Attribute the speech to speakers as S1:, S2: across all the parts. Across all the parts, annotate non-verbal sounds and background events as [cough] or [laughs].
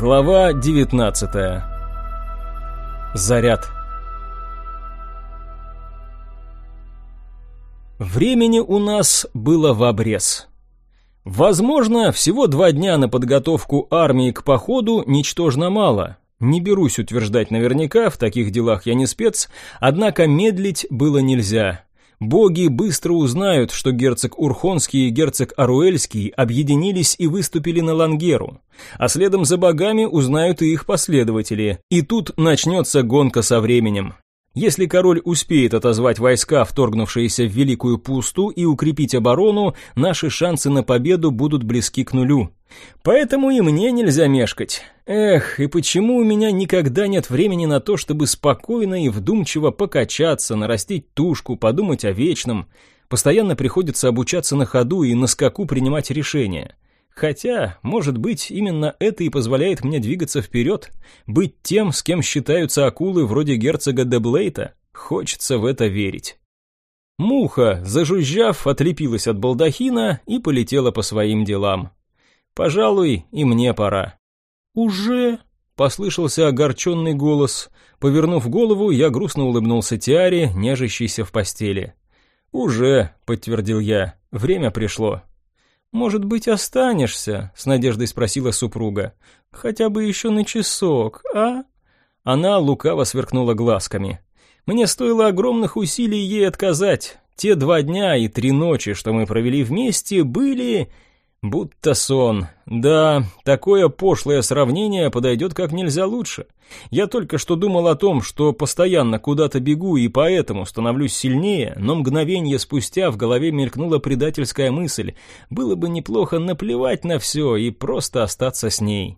S1: Глава 19. Заряд. Времени у нас было в обрез. Возможно, всего два дня на подготовку армии к походу ничтожно мало. Не берусь утверждать наверняка, в таких делах я не спец, однако медлить было нельзя. Боги быстро узнают, что герцог Урхонский и герцог Аруэльский объединились и выступили на Лангеру. А следом за богами узнают и их последователи. И тут начнется гонка со временем. Если король успеет отозвать войска, вторгнувшиеся в Великую Пусту, и укрепить оборону, наши шансы на победу будут близки к нулю. Поэтому и мне нельзя мешкать. Эх, и почему у меня никогда нет времени на то, чтобы спокойно и вдумчиво покачаться, нарастить тушку, подумать о вечном? Постоянно приходится обучаться на ходу и на скаку принимать решения. Хотя, может быть, именно это и позволяет мне двигаться вперед, быть тем, с кем считаются акулы вроде герцога Деблейта. Хочется в это верить. Муха, зажужжав, отлепилась от балдахина и полетела по своим делам. Пожалуй, и мне пора. «Уже?» — послышался огорченный голос. Повернув голову, я грустно улыбнулся Тиаре, нежащейся в постели. «Уже», — подтвердил я, — «время пришло». «Может быть, останешься?» — с надеждой спросила супруга. «Хотя бы еще на часок, а?» Она лукаво сверкнула глазками. «Мне стоило огромных усилий ей отказать. Те два дня и три ночи, что мы провели вместе, были Будто сон. Да, такое пошлое сравнение подойдет как нельзя лучше. Я только что думал о том, что постоянно куда-то бегу и поэтому становлюсь сильнее, но мгновение спустя в голове мелькнула предательская мысль. Было бы неплохо наплевать на все и просто остаться с ней.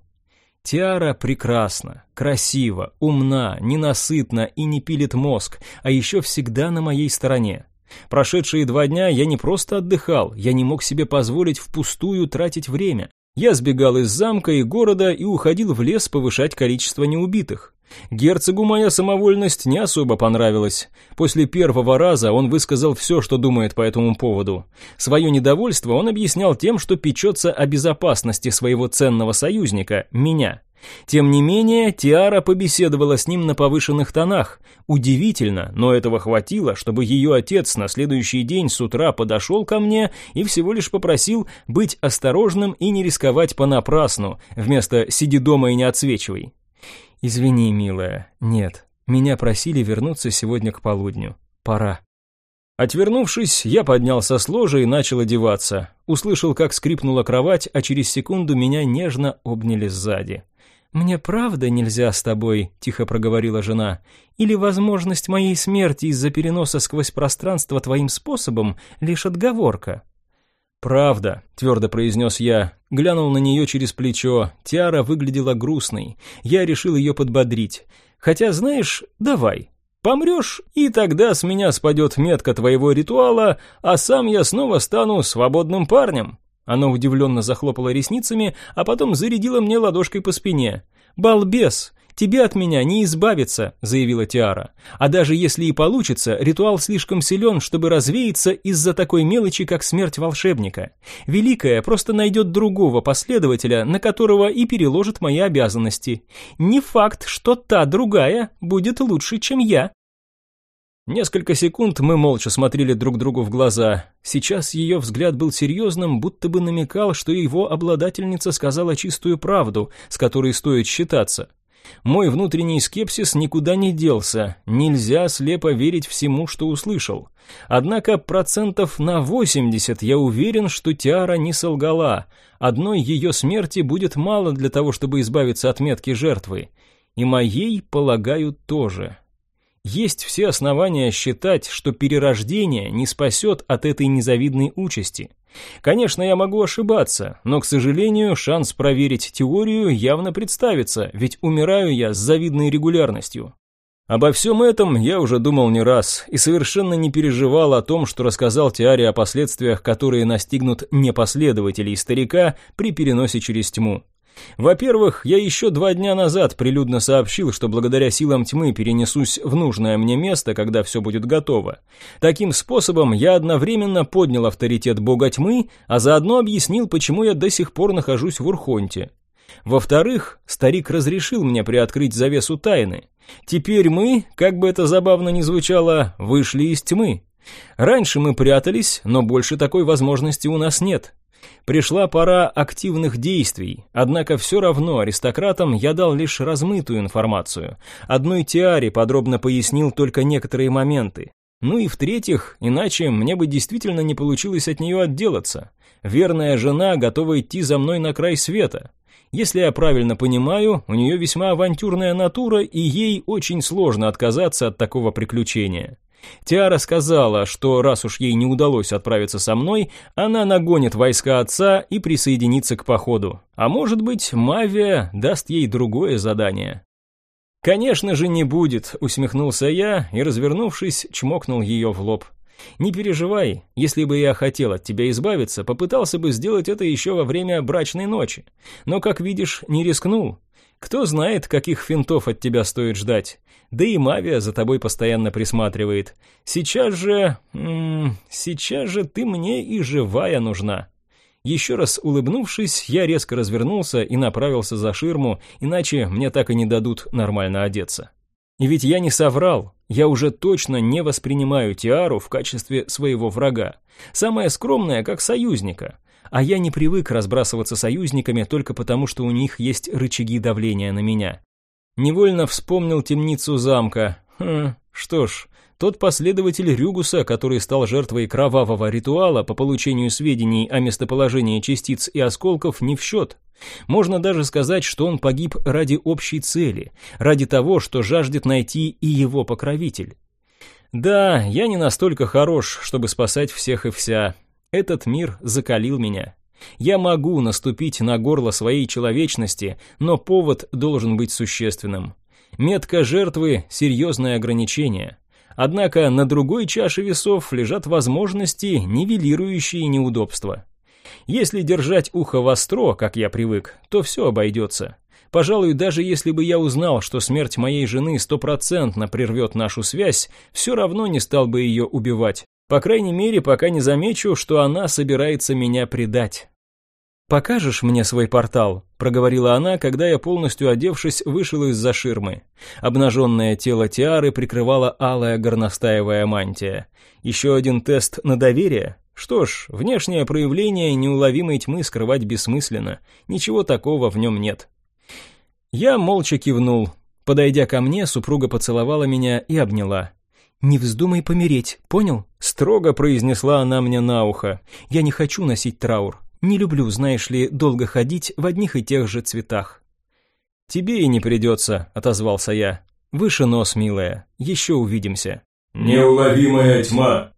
S1: Тиара прекрасна, красива, умна, ненасытна и не пилит мозг, а еще всегда на моей стороне. Прошедшие два дня я не просто отдыхал, я не мог себе позволить впустую тратить время. Я сбегал из замка и города и уходил в лес повышать количество неубитых. Герцогу моя самовольность не особо понравилась. После первого раза он высказал все, что думает по этому поводу. Свое недовольство он объяснял тем, что печется о безопасности своего ценного союзника, меня. Тем не менее, Тиара побеседовала с ним на повышенных тонах. Удивительно, но этого хватило, чтобы ее отец на следующий день с утра подошел ко мне и всего лишь попросил быть осторожным и не рисковать понапрасну, вместо «сиди дома и не отсвечивай». «Извини, милая, нет, меня просили вернуться сегодня к полудню. Пора». Отвернувшись, я поднялся с ложа и начал одеваться. Услышал, как скрипнула кровать, а через секунду меня нежно обняли сзади. «Мне правда нельзя с тобой?» – тихо проговорила жена. «Или возможность моей смерти из-за переноса сквозь пространство твоим способом – лишь отговорка?» «Правда», – твердо произнес я, глянул на нее через плечо. Тиара выглядела грустной. Я решил ее подбодрить. «Хотя, знаешь, давай, Помрешь, и тогда с меня спадет метка твоего ритуала, а сам я снова стану свободным парнем. Она удивленно захлопала ресницами, а потом зарядила мне ладошкой по спине. «Балбес! Тебе от меня не избавиться», — заявила Тиара. «А даже если и получится, ритуал слишком силен, чтобы развеяться из-за такой мелочи, как смерть волшебника. Великая просто найдет другого последователя, на которого и переложит мои обязанности. Не факт, что та другая будет лучше, чем я». Несколько секунд мы молча смотрели друг другу в глаза. Сейчас ее взгляд был серьезным, будто бы намекал, что его обладательница сказала чистую правду, с которой стоит считаться. Мой внутренний скепсис никуда не делся, нельзя слепо верить всему, что услышал. Однако процентов на 80 я уверен, что Тиара не солгала. Одной ее смерти будет мало для того, чтобы избавиться от метки жертвы. И моей, полагаю, тоже. Есть все основания считать, что перерождение не спасет от этой незавидной участи. Конечно, я могу ошибаться, но, к сожалению, шанс проверить теорию явно представится, ведь умираю я с завидной регулярностью. Обо всем этом я уже думал не раз и совершенно не переживал о том, что рассказал Тиаре о последствиях, которые настигнут непоследователей старика при переносе через тьму. Во-первых, я еще два дня назад прилюдно сообщил, что благодаря силам тьмы перенесусь в нужное мне место, когда все будет готово. Таким способом я одновременно поднял авторитет бога тьмы, а заодно объяснил, почему я до сих пор нахожусь в Урхонте. Во-вторых, старик разрешил мне приоткрыть завесу тайны. Теперь мы, как бы это забавно ни звучало, вышли из тьмы. Раньше мы прятались, но больше такой возможности у нас нет. Пришла пора активных действий, однако все равно аристократам я дал лишь размытую информацию. Одной Тиаре подробно пояснил только некоторые моменты. Ну и в-третьих, иначе мне бы действительно не получилось от нее отделаться. Верная жена готова идти за мной на край света. Если я правильно понимаю, у нее весьма авантюрная натура, и ей очень сложно отказаться от такого приключения. Тиара сказала, что раз уж ей не удалось отправиться со мной, она нагонит войска отца и присоединится к походу. А может быть, Мавия даст ей другое задание. «Конечно же не будет», — усмехнулся я и, развернувшись, чмокнул ее в лоб. «Не переживай, если бы я хотел от тебя избавиться, попытался бы сделать это еще во время брачной ночи. Но, как видишь, не рискнул. Кто знает, каких финтов от тебя стоит ждать. Да и Мавия за тобой постоянно присматривает. Сейчас же... М -м, сейчас же ты мне и живая нужна». Еще раз улыбнувшись, я резко развернулся и направился за ширму, иначе мне так и не дадут нормально одеться. И ведь я не соврал, я уже точно не воспринимаю Тиару в качестве своего врага. Самое скромное, как союзника. А я не привык разбрасываться союзниками только потому, что у них есть рычаги давления на меня. Невольно вспомнил темницу замка. Хм, что ж, тот последователь Рюгуса, который стал жертвой кровавого ритуала по получению сведений о местоположении частиц и осколков, не в счет. Можно даже сказать, что он погиб ради общей цели, ради того, что жаждет найти и его покровитель. Да, я не настолько хорош, чтобы спасать всех и вся. Этот мир закалил меня. Я могу наступить на горло своей человечности, но повод должен быть существенным. Метка жертвы – серьезное ограничение. Однако на другой чаше весов лежат возможности, нивелирующие неудобства. Если держать ухо востро, как я привык, то все обойдется. Пожалуй, даже если бы я узнал, что смерть моей жены стопроцентно прервет нашу связь, все равно не стал бы ее убивать. По крайней мере, пока не замечу, что она собирается меня предать. «Покажешь мне свой портал?» – проговорила она, когда я, полностью одевшись, вышел из-за ширмы. Обнаженное тело Тиары прикрывала алая горностаевая мантия. Еще один тест на доверие? Что ж, внешнее проявление неуловимой тьмы скрывать бессмысленно. Ничего такого в нем нет. Я молча кивнул. Подойдя ко мне, супруга поцеловала меня и обняла. «Не вздумай помереть, понял?» Строго произнесла она мне на ухо. «Я не хочу носить траур. Не люблю, знаешь ли, долго ходить в одних и тех же цветах». «Тебе и не придется», — отозвался я. «Выше нос, милая, еще увидимся».
S2: «Неуловимая тьма».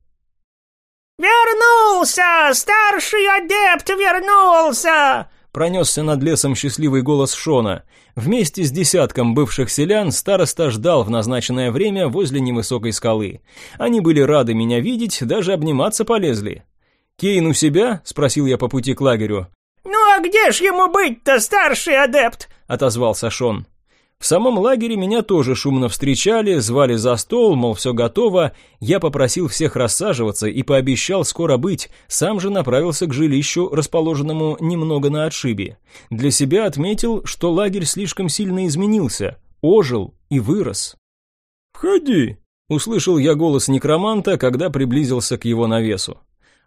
S3: «Вернулся! Старший адепт вернулся!»
S1: Пронесся над лесом счастливый голос Шона. Вместе с десятком бывших селян староста ждал в назначенное время возле невысокой скалы. Они были рады меня видеть, даже обниматься полезли. «Кейн у себя?» – спросил я по пути к лагерю.
S3: «Ну а где ж ему быть-то, старший адепт?»
S1: – отозвался Шон. В самом лагере меня тоже шумно встречали, звали за стол, мол, все готово. Я попросил всех рассаживаться и пообещал скоро быть, сам же направился к жилищу, расположенному немного на отшибе. Для себя отметил, что лагерь слишком сильно изменился, ожил и вырос.
S2: «Входи», — услышал я голос некроманта, когда приблизился к его навесу.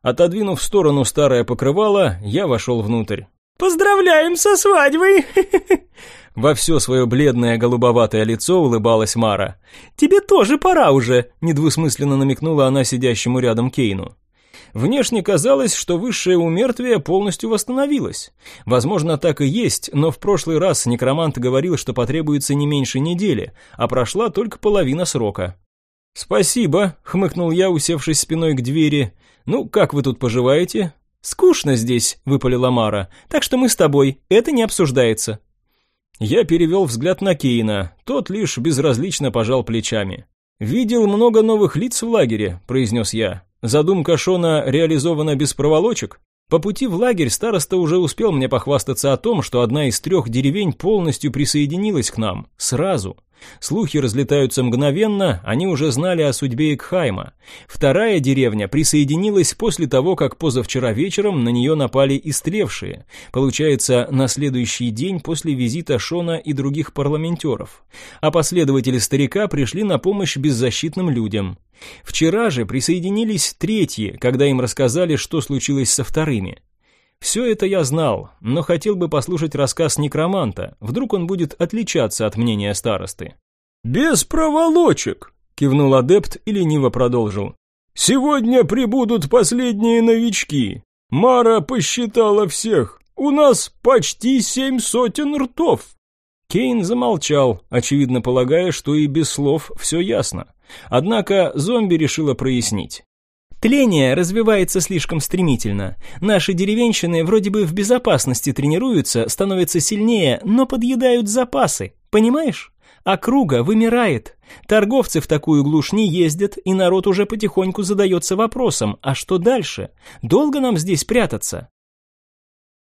S2: Отодвинув в сторону старое покрывало, я вошел внутрь.
S3: «Поздравляем со свадьбой!» [laughs]
S1: Во все свое бледное голубоватое лицо улыбалась Мара.
S3: «Тебе тоже пора уже», —
S1: недвусмысленно намекнула она сидящему рядом Кейну. Внешне казалось, что высшее умертвие полностью восстановилось. Возможно, так и есть, но в прошлый раз некромант говорил, что потребуется не меньше недели, а прошла только половина срока. «Спасибо», — хмыкнул я, усевшись спиной к двери. «Ну, как вы тут поживаете?»
S3: «Скучно здесь», — выпалила Мара. «Так что мы с тобой. Это не обсуждается».
S1: Я перевел взгляд на Кейна. Тот лишь безразлично пожал плечами. «Видел много новых лиц в лагере», — произнес я. «Задумка Шона реализована без проволочек?» По пути в лагерь староста уже успел мне похвастаться о том, что одна из трех деревень полностью присоединилась к нам. Сразу. Слухи разлетаются мгновенно, они уже знали о судьбе Экхайма. Вторая деревня присоединилась после того, как позавчера вечером на нее напали истревшие. Получается, на следующий день после визита Шона и других парламентеров. А последователи старика пришли на помощь беззащитным людям. Вчера же присоединились третьи, когда им рассказали, что случилось со вторыми. Все это я знал, но хотел бы послушать рассказ некроманта, вдруг он будет отличаться от мнения старосты.
S2: «Без проволочек!» — кивнул адепт и лениво продолжил. «Сегодня прибудут последние новички. Мара посчитала всех. У нас почти семь сотен ртов».
S1: Кейн замолчал, очевидно полагая, что и без слов все ясно. Однако зомби решила прояснить.
S3: Тление развивается слишком стремительно. Наши деревенщины вроде бы в безопасности тренируются, становятся сильнее, но подъедают запасы. Понимаешь? Округа вымирает. Торговцы в такую глушь не ездят, и народ уже потихоньку задается вопросом, а что дальше? Долго нам здесь прятаться?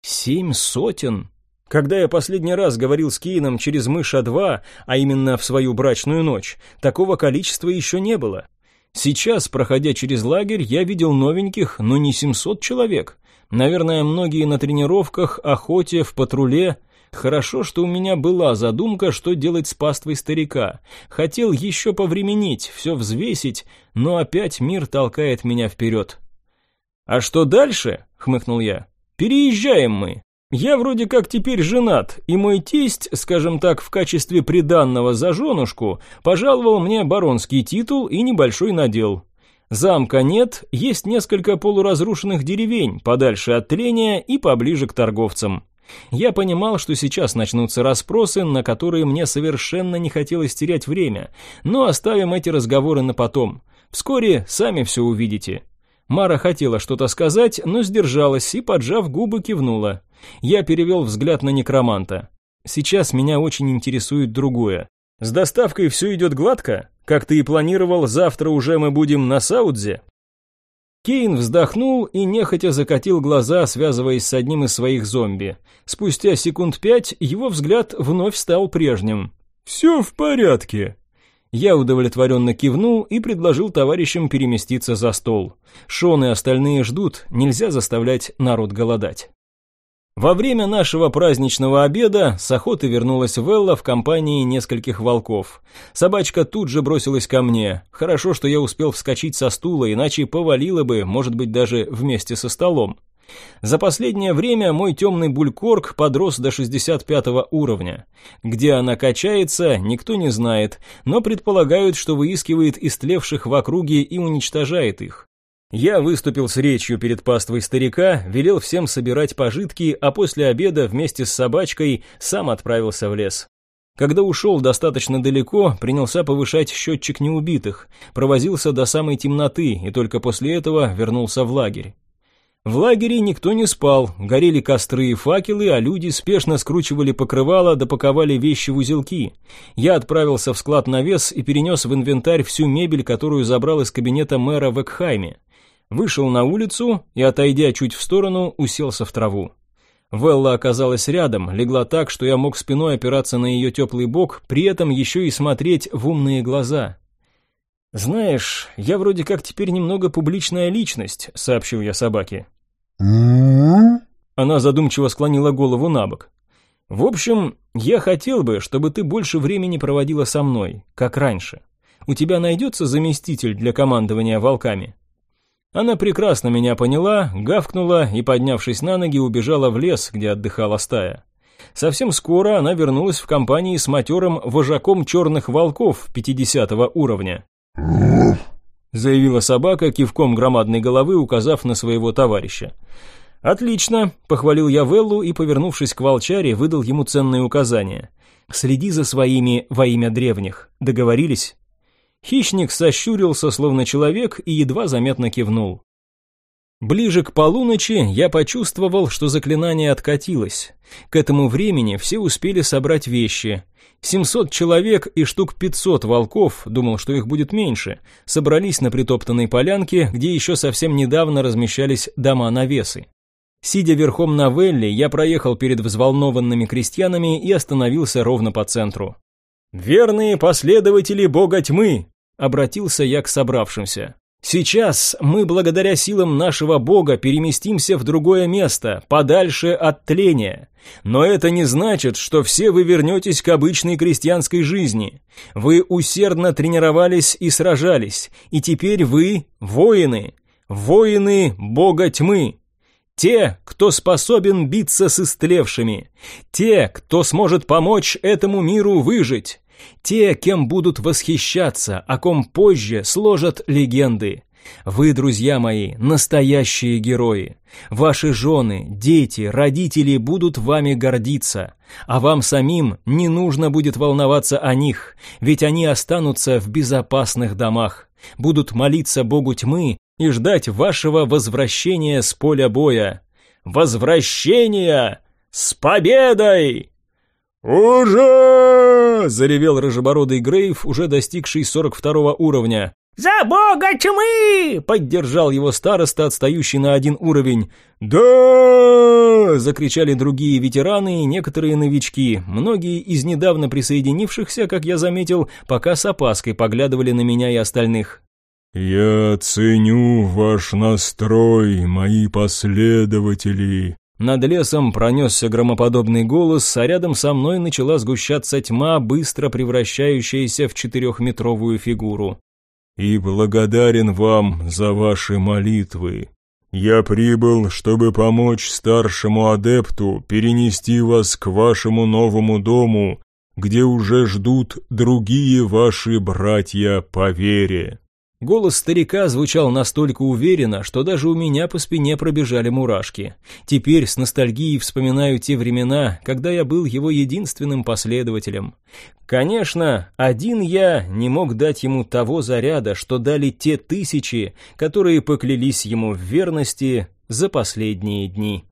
S1: Семь сотен? Когда я последний раз говорил с Кейном через мыша-2, а именно в свою брачную ночь, такого количества еще не было. Сейчас, проходя через лагерь, я видел новеньких, но не 700 человек. Наверное, многие на тренировках, охоте, в патруле. Хорошо, что у меня была задумка, что делать с паствой старика. Хотел еще повременить, все взвесить, но опять мир толкает меня вперед. «А что дальше?» — хмыкнул я. «Переезжаем мы. Я вроде как теперь женат, и мой тесть, скажем так, в качестве приданного за женушку, пожаловал мне баронский титул и небольшой надел. Замка нет, есть несколько полуразрушенных деревень, подальше от тления и поближе к торговцам. Я понимал, что сейчас начнутся расспросы, на которые мне совершенно не хотелось терять время, но оставим эти разговоры на потом. Вскоре сами все увидите. Мара хотела что-то сказать, но сдержалась и, поджав губы, кивнула. Я перевел взгляд на некроманта. Сейчас меня очень интересует другое. С доставкой все идет гладко? Как ты и планировал, завтра уже мы будем на Саудзе? Кейн вздохнул и нехотя закатил глаза, связываясь с одним из своих зомби. Спустя секунд пять его взгляд вновь стал прежним. «Все в порядке», я удовлетворенно кивнул и предложил товарищам переместиться за стол. Шон и остальные ждут, нельзя заставлять народ голодать. Во время нашего праздничного обеда с охоты вернулась Велла в компании нескольких волков. Собачка тут же бросилась ко мне. Хорошо, что я успел вскочить со стула, иначе повалила бы, может быть, даже вместе со столом. За последнее время мой темный булькорг подрос до 65 уровня. Где она качается, никто не знает, но предполагают, что выискивает истлевших в округе и уничтожает их. Я выступил с речью перед паствой старика, велел всем собирать пожитки, а после обеда вместе с собачкой сам отправился в лес. Когда ушел достаточно далеко, принялся повышать счетчик неубитых, провозился до самой темноты и только после этого вернулся в лагерь. В лагере никто не спал, горели костры и факелы, а люди спешно скручивали покрывало, допаковали вещи в узелки. Я отправился в склад навес и перенес в инвентарь всю мебель, которую забрал из кабинета мэра в Экхайме. Вышел на улицу и, отойдя чуть в сторону, уселся в траву. Велла оказалась рядом, легла так, что я мог спиной опираться на ее теплый бок, при этом еще и смотреть в умные глаза. «Знаешь, я вроде как теперь немного публичная личность», — сообщил я собаке. Она задумчиво склонила голову на бок. «В общем, я хотел бы, чтобы ты больше времени проводила со мной, как раньше. У тебя найдется заместитель для командования волками?» Она прекрасно меня поняла, гавкнула и, поднявшись на ноги, убежала в лес, где отдыхала стая. Совсем скоро она вернулась в компании с матерым вожаком черных волков 50 уровня. заявила собака, кивком громадной головы указав на своего товарища. «Отлично», — похвалил я Веллу и, повернувшись к волчаре, выдал ему ценные указания. «Следи за своими во имя древних. Договорились?» Хищник сощурился, словно человек, и едва заметно кивнул. Ближе к полуночи я почувствовал, что заклинание откатилось. К этому времени все успели собрать вещи. 700 человек и штук 500 волков, думал, что их будет меньше, собрались на притоптанной полянке, где еще совсем недавно размещались дома-навесы. Сидя верхом на Велле, я проехал перед взволнованными крестьянами и остановился ровно по центру. «Верные последователи бога тьмы!» — обратился я к собравшимся. Сейчас мы, благодаря силам нашего Бога, переместимся в другое место, подальше от тления. Но это не значит, что все вы вернетесь к обычной крестьянской жизни. Вы усердно тренировались и сражались, и теперь вы воины, воины Бога тьмы. Те, кто способен биться с истлевшими, те, кто сможет помочь этому миру выжить. Те, кем будут восхищаться, о ком позже сложат легенды. Вы, друзья мои, настоящие герои. Ваши жены, дети, родители будут вами гордиться, а вам самим не нужно будет волноваться о них, ведь они останутся в безопасных домах, будут молиться Богу тьмы и ждать вашего возвращения с поля боя. Возвращения с победой!
S2: «Уже!»
S1: — заревел рыжебородый Грейв, уже достигший 42 уровня.
S3: «За бога тьмы!»
S1: — поддержал его староста, отстающий на один уровень.
S2: «Да!»
S1: — закричали другие ветераны и некоторые новички. Многие из недавно присоединившихся, как я заметил, пока с опаской поглядывали на меня и остальных.
S2: «Я ценю ваш настрой, мои последователи»,
S1: над лесом пронесся громоподобный голос, а рядом со мной начала сгущаться тьма, быстро превращающаяся в четырехметровую фигуру.
S2: «И благодарен вам за ваши молитвы. Я прибыл, чтобы помочь старшему адепту перенести вас к вашему новому дому, где уже ждут другие ваши братья по вере».
S1: Голос старика звучал настолько уверенно, что даже у меня по спине пробежали мурашки. Теперь с ностальгией вспоминаю те времена, когда я был его единственным последователем. Конечно, один я не мог дать ему того заряда, что дали те тысячи, которые поклялись ему в верности за последние дни.